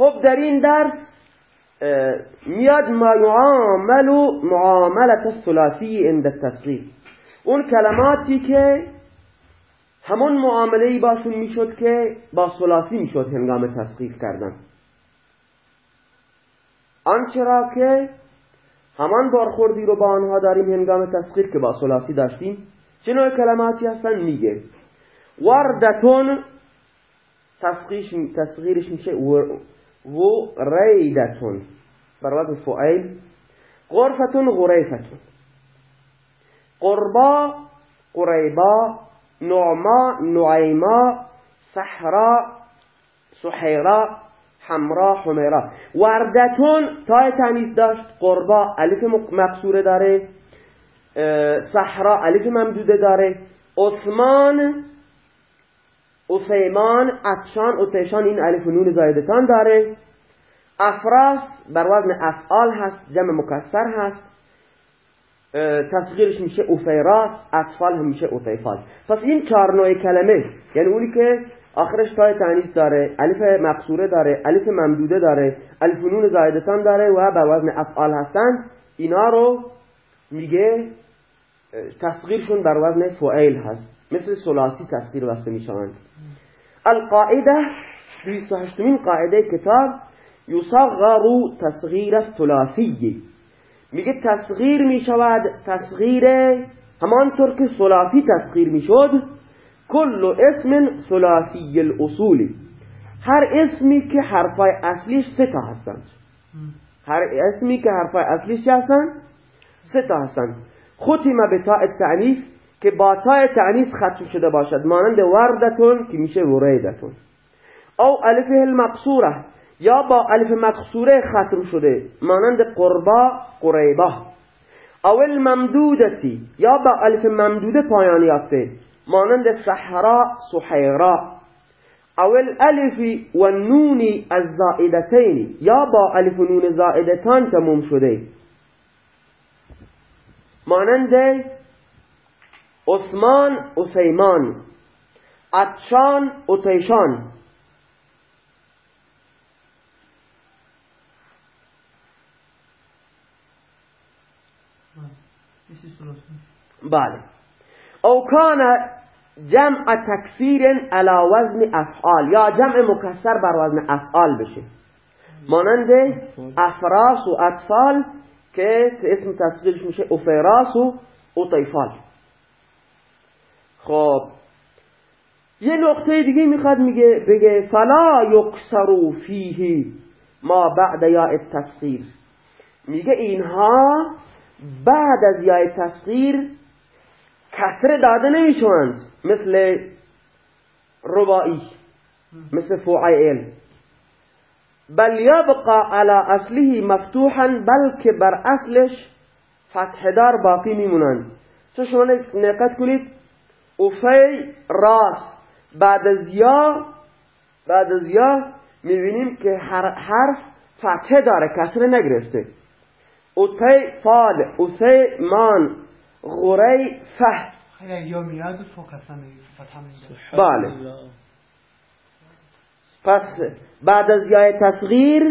خب در این درس میاد ما یعامل معاملت ثلاثی عند التصغیر اون کلماتی که همون معامله ای باشون می‌شد که با ثلاثی می‌شد هنگام تصغیر کردن. آنچه را که همان بارخوردی رو با آنها داریم هنگام تصغیر که با ثلاثی داشتیم چه نوع کلماتی هستن میگه. وردتون تصغیرش میشه و ریدتون بر وزن فعیل غرفتون غریفتون قربا قریبا نعما نعیما صحرا سحیرا حمرا حمیرا. وردتون تای تنیز داشت. قربا الف مقصوره داره. صحرا الف ممدوده داره. عثمان عثیمان اتشان اتشان این الف نون زایدتان داره. افراس بر وزن افعال هست جمع مکسر هست. تصغیرش میشه اوفیراس اطفال هم میشه اوفیفال. پس این چهار نوع کلمه یعنی اونی که آخرش تای تانیس داره الف مقصوره داره الف ممدوده داره الف نون زایدتان داره و بر وزن افعال هستن اینا رو میگه تصغیرشون بر وزن فعیل هست. مثل سلاسی تصغیر واسه می‌شوند. القاعده 28 قاعده کتاب یصغر تصغیر ثلاثی میگه تصغیر می‌شود تصغیر همانطور که ثلاثی تصغیر می‌شد کل اسم ثلاثی الاصولی هر اسمی که حرفای اصلیش سه تا هستند. هر اسمی که حرفای اصلیش هستند سه تا هستند. ختم به تاء التعنیف که با تاء تعنیف ختم شده باشد. مانند وردتون که میشه وریدتون. او الف المقصوره یا با الف مقصوره ختم شده. مانند قربا قریبا. او الممدودتی یا با الف ممدوده پایان یافته. مانند صحرا سحیرا او الالف و النون الزائدتین یا با الف نون زائدتان تموم شده. مانند عثمان عثیمان عطشان عطیشان. بله. او کان جمع تکسیر على وزن افعال یا جمع مکسر بر وزن افعال بشه. مانند افراس و اطفال که اسم تصغیرش میشه افراس و اطیفال خب. یه نقطه دیگه می‌خواد میگه بگه فلا یکسرو فیه ما بعد یا التصغیر میگه اینها بعد از یای تصغیر کسر داده نمی‌شوند مثل ربائی مثل فعیل. بل یبقى على اصله مفتوحا بلکه بر اصلش فتح دار باقی میمونند تو شما نقد کنید افی راس بعد از یا بعد از یا می‌بینیم که هر حرف فتحه داره کسر نگرفته. اوتی فال اوتی مان غری فه یا میاد بله. پس بعد از یای تصغیر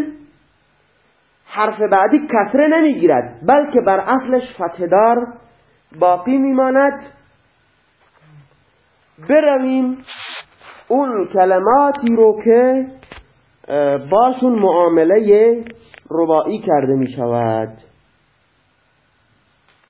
حرف بعدی کسره نمی‌گیرد بلکه بر اصلش فتحدار باقی میماند. برویم اون کلماتی رو که باشون معامله ربایی کرده می شود